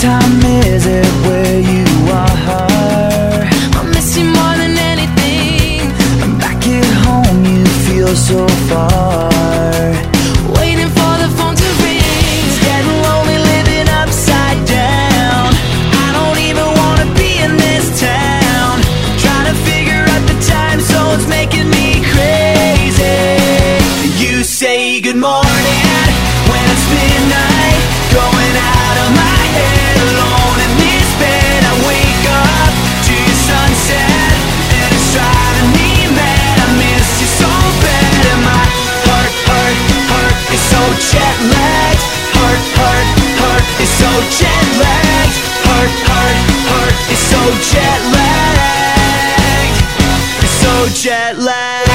time is it where you are? I miss you more than anything. I'm back at home, you feel so far. Waiting for the phone to ring. It's getting lonely living upside down. I don't even wanna be in this town. Trying to figure out the time zone's making me crazy. You say good morning. jet lagged Heart, heart, heart is so jet lagged It's so jet lagged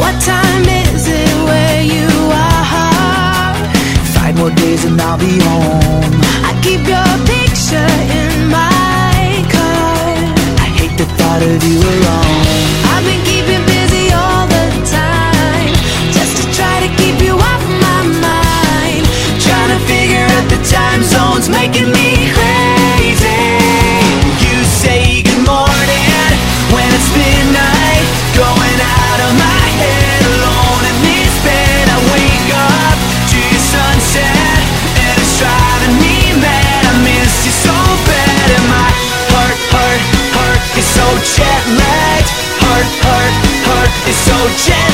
What time is it where you are? Five more days and I'll be home. I keep your picture in my car I hate the thought of you alone Oh, chance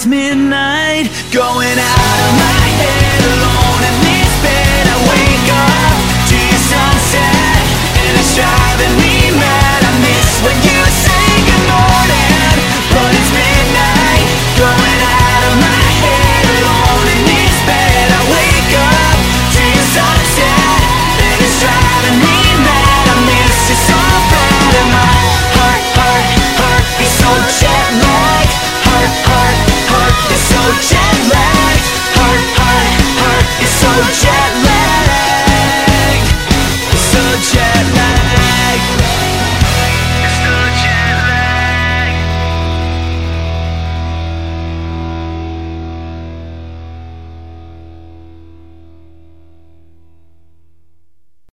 It's midnight Going out of my Don't you